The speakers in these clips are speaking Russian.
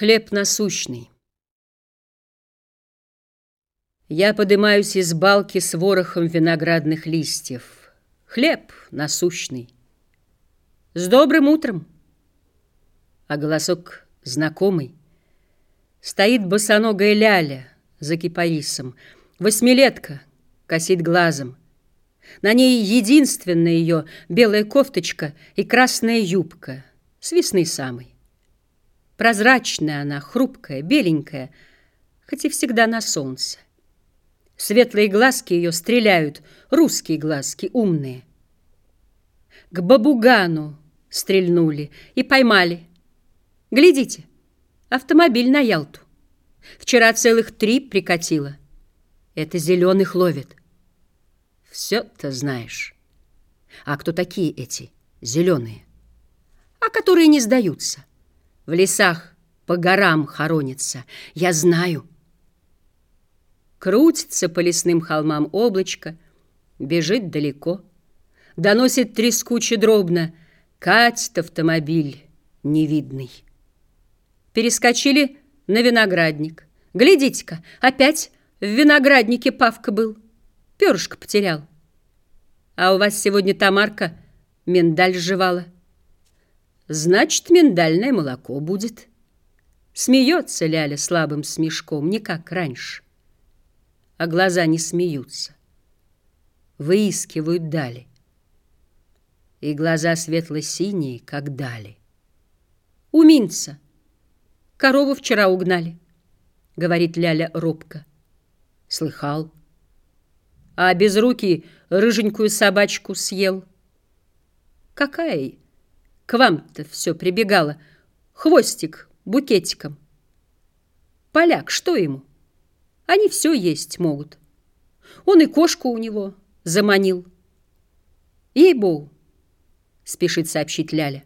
Хлеб насущный. Я подымаюсь из балки с ворохом виноградных листьев. Хлеб насущный. С добрым утром. А голосок знакомый. Стоит босоногая ляля за кипарисом. Восьмилетка косит глазом. На ней единственная ее белая кофточка и красная юбка с весны самой. Прозрачная она, хрупкая, беленькая, хоть и всегда на солнце. Светлые глазки ее стреляют, русские глазки, умные. К бабугану стрельнули и поймали. Глядите, автомобиль на Ялту. Вчера целых три прикатило. Это зеленых ловит. Все-то знаешь. А кто такие эти зеленые? А которые не сдаются в лесах по горам хоронится. Я знаю. Крутится по лесным холмам облачко, бежит далеко, доносит трескуче дробно, катит автомобиль невидный. Перескочили на виноградник. Глядите-ка, опять в винограднике Павка был. Перышко потерял. А у вас сегодня Тамарка миндаль жевала. Значит, миндальное молоко будет. Смеется Ляля слабым смешком, не как раньше. А глаза не смеются. Выискивают дали. И глаза светло-синие, как дали. У Минца. Корову вчера угнали, говорит Ляля робко. Слыхал. А без руки рыженькую собачку съел. Какая к вам-то все прибегало. Хвостик букетиком. Поляк, что ему? Они все есть могут. Он и кошку у него заманил. Ей-богу, спешит сообщить Ляля.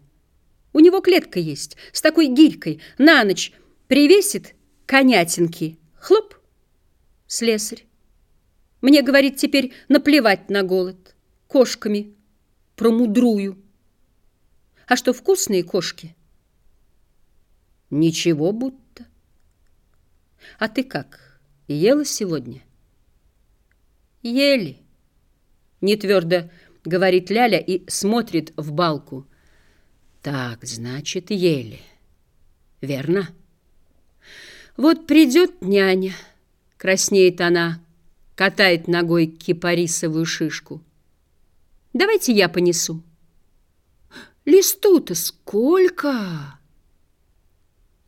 У него клетка есть, с такой гирькой. На ночь привесит конятинки. Хлоп, слесарь. Мне, говорит, теперь наплевать на голод. Кошками промудрую. А что, вкусные кошки? Ничего будто. А ты как, ела сегодня? Ели. Не твердо говорит Ляля и смотрит в балку. Так, значит, ели. Верно? Вот придет няня, краснеет она, катает ногой кипарисовую шишку. Давайте я понесу. Листу-то сколько?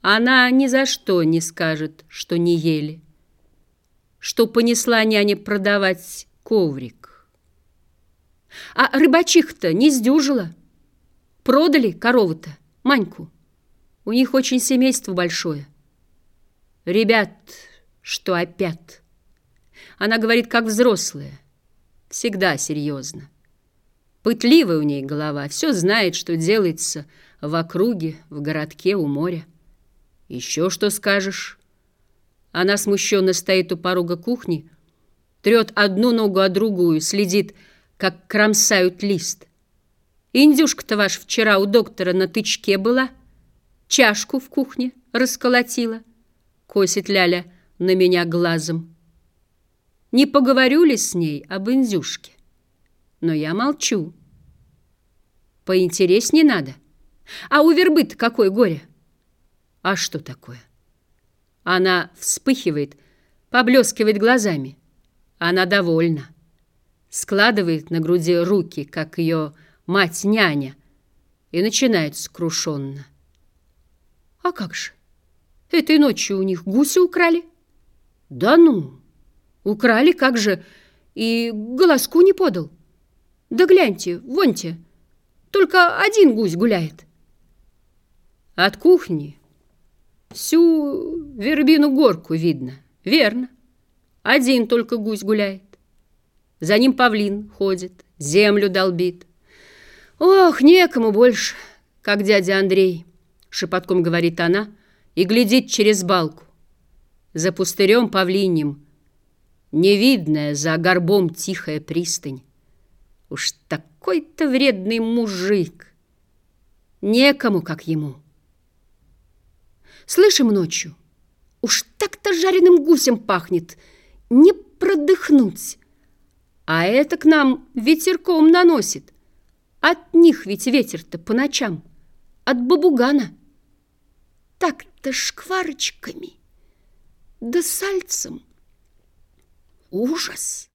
Она ни за что не скажет, что не ели, что понесла няня продавать коврик. А рыбачих-то не сдюжила. Продали корову-то, Маньку. У них очень семейство большое. Ребят, что опять? Она говорит, как взрослая, всегда серьезно. Пытливая у ней голова, все знает, что делается в округе, в городке, у моря. Еще что скажешь? Она смущенно стоит у порога кухни, трет одну ногу о другую, следит, как кромсают лист. Индюшка-то ваш вчера у доктора на тычке была, чашку в кухне расколотила, косит Ляля на меня глазом. Не поговорю ли с ней об индюшке? Но я молчу. Поинтереснее надо. А у вербы какое горе? А что такое? Она вспыхивает, поблескивает глазами. Она довольна. Складывает на груди руки, как ее мать-няня, и начинает скрушенно. А как же? Этой ночью у них гуся украли? Да ну! Украли, как же? И голоску не подал. Да гляньте, воньте, только один гусь гуляет. От кухни всю вербину горку видно. Верно. Один только гусь гуляет. За ним павлин ходит, землю долбит. Ох, некому больше, как дядя Андрей, шепотком говорит она и глядит через балку. За пустырем павлинем невидная за горбом тихая пристань. Уж такой-то вредный мужик. Некому, как ему. Слышим ночью. Уж так-то жареным гусем пахнет. Не продыхнуть. А это к нам ветерком наносит. От них ведь ветер-то по ночам. От бабугана. Так-то шкварочками. Да сальцем. Ужас!